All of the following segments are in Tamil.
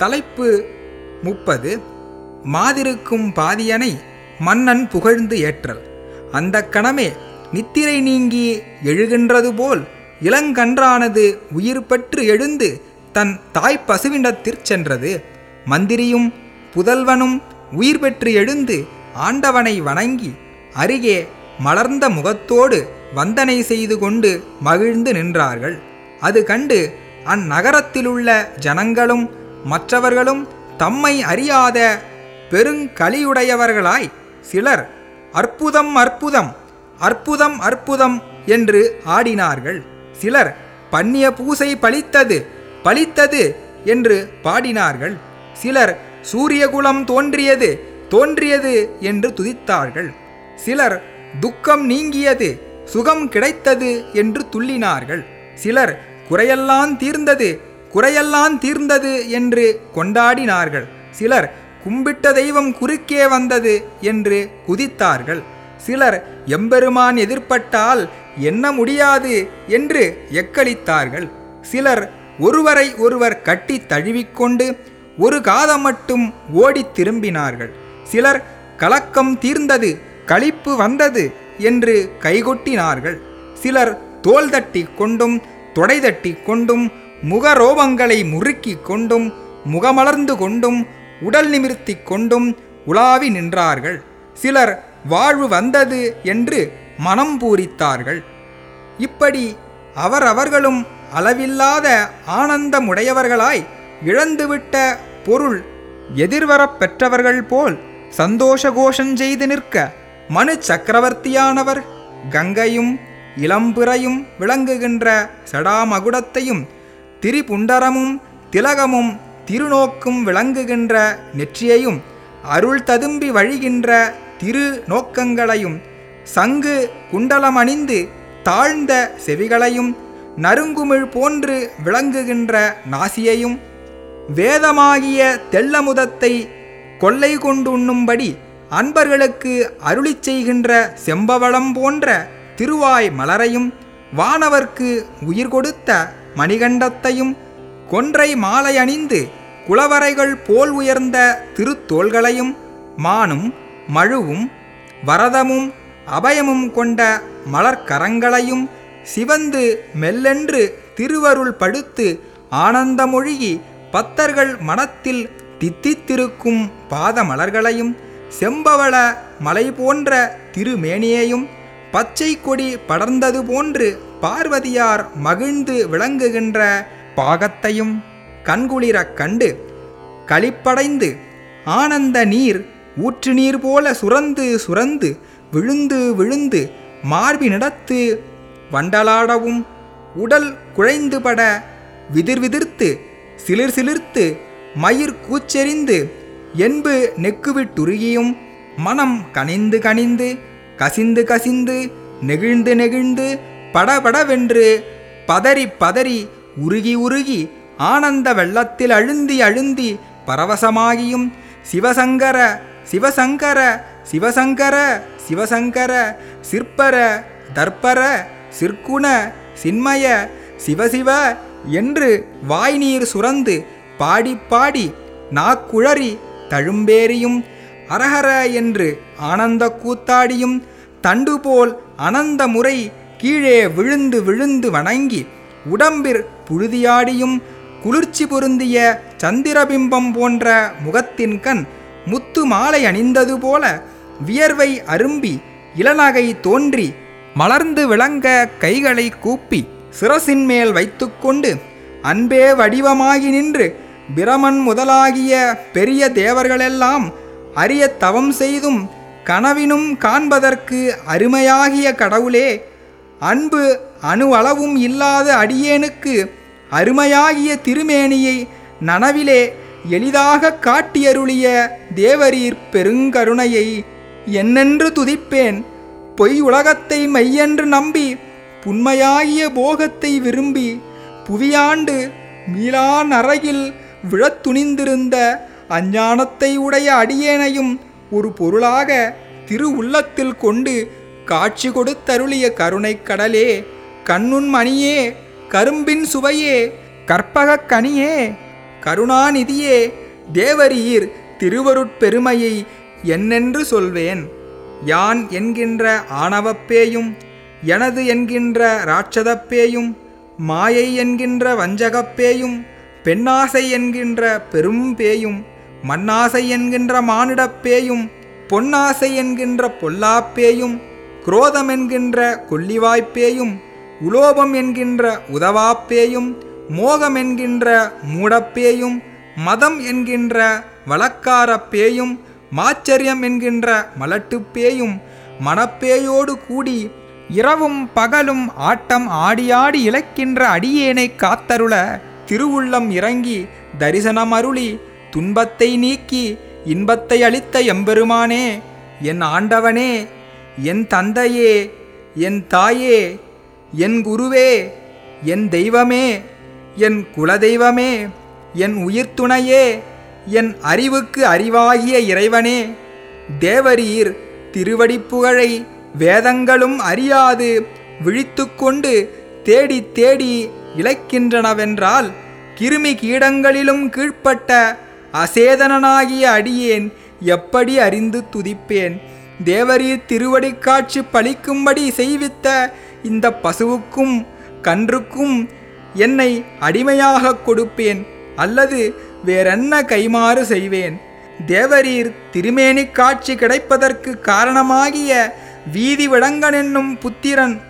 தலைப்பு முப்பது மாதிருக்கும் பாதியனை மன்னன் புகழ்ந்து ஏற்றல். அந்த கணமே நித்திரை நீங்கி எழுகின்றது போல் இளங்கன்றானது உயிர் பெற்று எழுந்து தன் தாய் பசுவிடத்திற் சென்றது. மந்திரியும் புதல்வனும் உயிர் பெற்று எழுந்து ஆண்டவனை வணங்கி அருகே மலர்ந்த முகத்தோடு வந்தனை செய்து கொண்டு மகிழ்ந்து நின்றார்கள். அது கண்டு அந்நகரத்திலுள்ள ஜனங்களும் மற்றவர்களும் தம்மை அறியாத பெருங்கலியுடையவர்களாய் சிலர் அற்புதம் அற்புதம் அற்புதம் அற்புதம் என்று ஆடினார்கள். சிலர் பண்ணிய பூசை பலித்தது பலித்தது என்று பாடினார்கள். சிலர் சூரியகுலம் தோன்றியது தோன்றியது என்று துதித்தார்கள். சிலர் துக்கம் நீங்கியது சுகம் கிடைத்தது என்று துள்ளினார்கள். சிலர் குறையெல்லாம் தீர்ந்தது குறையெல்லாம் தீர்ந்தது என்று கொண்டாடினார்கள். சிலர் கும்பிட்ட தெய்வம் குறுக்கே வந்தது என்று குதித்தார்கள். சிலர் எம்பெருமான் எதிர்பட்டால் என்ன முடியாது என்று எக்களித்தார்கள் சிலர் ஒருவரை ஒருவர் கட்டி தழுவிக்கொண்டு ஒரு காதம் மட்டும் ஓடித் திரும்பினார்கள் சிலர் கலக்கம் தீர்ந்தது களிப்பு வந்தது என்று கைகொட்டினார்கள். சிலர் தோல் தட்டி கொண்டும் தொடை தட்டி கொண்டும் முகரோபங்களை முறுக்கி கொண்டும் முகமலர்ந்து கொண்டும் உடல் நிமிர்த்தி கொண்டும் உலாவி நின்றார்கள். சிலர் வாழ்வு வந்தது என்று மனம் பூரித்தார்கள். இப்படி அவரவர்களும் அளவில்லாத ஆனந்தமுடையவர்களாய் இழந்துவிட்ட பொருள் எதிர்வரப் பெற்றவர்கள் போல் சந்தோஷ கோஷஞ்செய்து நிற்க மனு சக்கரவர்த்தியானவர் கங்கையும் இளம்பிறையும் விளங்குகின்ற சடாமகுடத்தையும் திரிபுண்டரமும் திலகமும் திருநோக்கும் விளங்குகின்ற நெற்றியையும் அருள் ததும்பி வழிகின்ற திரு நோக்கங்களையும் சங்கு குண்டலமணிந்து தாழ்ந்த செவிகளையும் நறுங்குமிழ் போன்று விளங்குகின்ற நாசியையும் வேதமாகிய தெள்ளமுதத்தை கொள்ளை கொண்டுண்ணும்படி அன்பர்களுக்கு அருளிச் செய்கின்ற செம்பவளம் போன்ற திருவாய் மலரையும் வானவர்க்கு உயிர் கொடுத்த மணிகண்டத்தையும் கொன்றை மாலை அணிந்து குளவரைகள் போல் உயர்ந்த திருத்தோள்களையும் மானும் மழுவும் வரதமும் அபயமும் கொண்ட மலர்க்கரங்களையும் சிவந்து மெல்லென்று திருவருள் படுத்து ஆனந்தமொழிகி பத்தர்கள் மனத்தில் தித்தித்திருக்கும் பாதமலர்களையும் செம்பவள மலை போன்ற திருமேனியையும் பச்சை கொடி படர்ந்தது போன்று பார்வதியார் மகிழ்ந்து விளங்குகின்ற பாகத்தையும் கண்குளிரக் கண்டு களிப்படைந்து ஆனந்த நீர் ஊற்று நீர் போல சுரந்து சுரந்து விழுந்து விழுந்து மார்பினிடத்து வண்டலாடவும் உடல் குழைந்துபட விதிர்விதிர்த்து சிலிர் சிலிர்த்து மயிர் கூச்செறிந்து என்பு நெக்குவிட்டுருகியும் மனம் கனிந்து கனிந்து கசிந்து கசிந்து நெகிழ்ந்து நெகிழ்ந்து படபடவென்று பதறி பதறி உருகி உருகி ஆனந்த வெள்ளத்தில் அழுந்தி அழுந்தி பரவசமாகியும் சிவசங்கர சிவசங்கர சிவசங்கர சிவசங்கர சிற்பர தர்ப்பர சிற்குண சின்மய சிவசிவ என்று வாய்நீர் சுரந்து பாடி பாடி நாக்குழறி தழும்பேறியும் அரஹர என்று ஆனந்த கூத்தாடியும் தண்டு போல் அனந்த முறை கீழே விழுந்து விழுந்து வணங்கி உடம்பிற் புழுதியாடியும் குளிர்ச்சி பொருந்திய சந்திரபிம்பம் போன்ற முகத்தின் கண் முத்து மாலை அணிந்தது போல வியர்வை அரும்பி இளநகை தோன்றி மலர்ந்து விளங்க கைகளை கூப்பி சிரசின் மேல் வைத்துக்கொண்டு அன்பே வடிவமாகி நின்று பிரமன் முதலாகிய பெரிய தேவர்களெல்லாம் அரிய தவம் செய்தும் கனவினும் காண்பதற்கு அருமையாகிய கடவுளே அன்பு அணுவளவும் இல்லாத அடியேனுக்கு அருமையாகிய திருமேனியை நனவிலே எளிதாக காட்டியருளிய தேவரீர் பெருங்கருணையை என்னென்று துதிப்பேன்? பொய் உலகத்தை மையென்று நம்பி புண்மையாகிய போகத்தை விரும்பி புவியாண்டு மீளா நரகில் விழத் துணிந்திருந்த அஞ்ஞானத்தை உடைய அடியேனையும் ஒரு பொருளாக திரு உள்ளத்தில் கொண்டு காட்சி கொடுத்தருளிய கருணைக் கடலே கண்ணுண் மணியே கரும்பின் சுவையே கற்பகக் கனியே கருணாநிதியே தேவரீர் திருவருட்பெருமையை என்னென்று சொல்வேன்? யான் என்கின்ற ஆணவப்பேயும் எனது என்கின்ற இராட்சதப்பேயும் மாயை என்கின்ற வஞ்சகப்பேயும் பெண்ணாசை என்கின்ற பெரும் பேயும் மண்ணாசை என்கின்ற மானிடப்பேயும் பொன்னாசை என்கின்ற பொல்லாப்பேயும் குரோதம் என்கின்ற கொல்லிவாய்ப்பேயும் உலோபம் என்கின்ற உதவாப்பேயும் மோகம் என்கின்ற மூடப்பேயும் மதம் என்கின்ற வழக்காரப்பேயும் மாச்சரியம் என்கின்ற மலட்டுப்பேயும் மணப்பேயோடு கூடி இரவும் பகலும் ஆட்டம் ஆடியாடி இழக்கின்ற அடியேனை காத்தருள திருவுள்ளம் இறங்கி தரிசனம் அருளி துன்பத்தை நீக்கி இன்பத்தை அளித்த எம்பெருமானே என் ஆண்டவனே என் தந்தையே என் தாயே என் குருவே என் தெய்வமே என் குலதெய்வமே என் உயிர்த்துணையே என் அறிவுக்கு அறிவாகிய இறைவனே தேவரீர் திருவடிப்புகழை வேதங்களும் அறியாது விழித்துக்கொண்டு தேடி தேடி இழைக்கின்றனவென்றால் கிருமி கீடங்களிலும் கீழ்ப்பட்ட அசேதனனாகிய அடியேன் எப்படி அறிந்து துதிப்பேன்? தேவரீர் திருவடி காட்சி பலிக்கும்படி செய்வித்த இந்த பசுவுக்கும் கன்றுக்கும் என்னை அடிமையாக கொடுப்பேன் அல்லது வேறென்ன கைமாறு செய்வேன்? தேவரீர் திருமேனி காட்சி கிடைப்பதற்கு காரணமாகிய வீதி விடங்கன் என்னும் புத்திரன்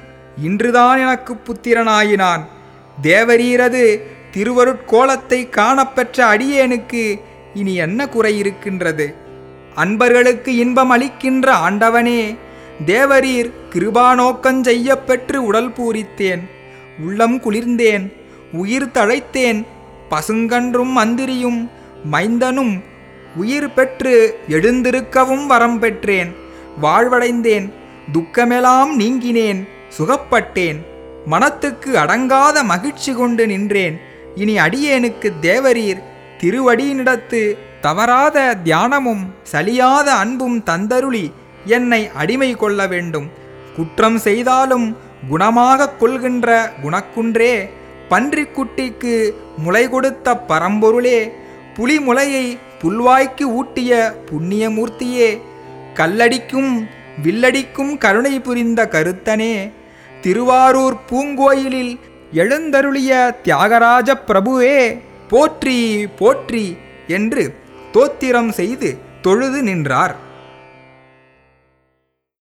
இன்றுதான் எனக்கு புத்திரனாயினான். தேவரீரது திருவருட்கோலத்தை காணப்பெற்ற அடியேனுக்கு இனி என்ன குறை இருக்கின்றது? அன்பர்களுக்கு இன்பம் அளிக்கின்ற ஆண்டவனே தேவரீர் கிருபாநோக்கஞ்செய்ய பெற்று உடல் பூரித்தேன் உள்ளம் குளிர்ந்தேன் உயிர் தழைத்தேன் பசுங்கன்றும் மந்திரியும் மைந்தனும் உயிர் பெற்று எழுந்திருக்கவும் வரம் பெற்றேன் வாழ்வடைந்தேன் துக்கமெல்லாம் நீங்கினேன் சுகப்பட்டேன் மனத்துக்கு அடங்காத மகிழ்ச்சி கொண்டு நின்றேன். இனி அடியேனுக்கு தேவரீர் திருவடியினிடத்து தவறாத தியானமும் சலியாத அன்பும் தந்தருளி என்னை அடிமை கொள்ள வேண்டும். குற்றம் செய்தாலும் குணமாக கொள்கின்ற குணக்குன்றே பன்றிக்குட்டிக்கு முளை கொடுத்த பரம்பொருளே புலிமுலையை புல்வாய்க்கு ஊட்டிய புண்ணியமூர்த்தியே கல்லடிக்கும் வில்லடிக்கும் கருணை புரிந்த கருத்தனே திருவாரூர் பூங்கோயிலில் எழுந்தருளிய தியாகராஜ பிரபுவே போற்றி போற்றி என்று தோத்திரம் செய்து தொழுது நின்றார்.